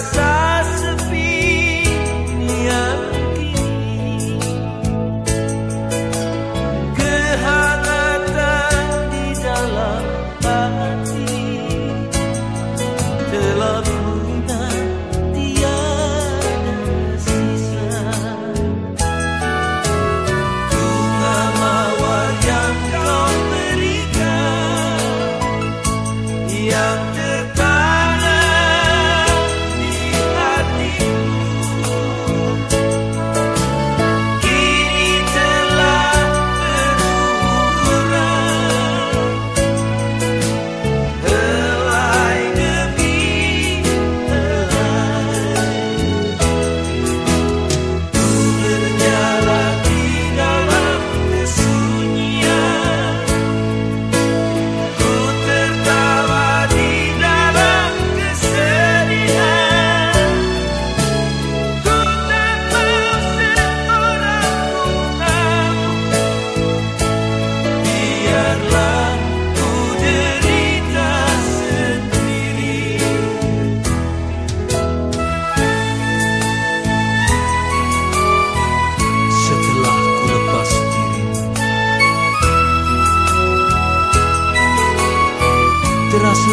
terasa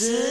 Soon.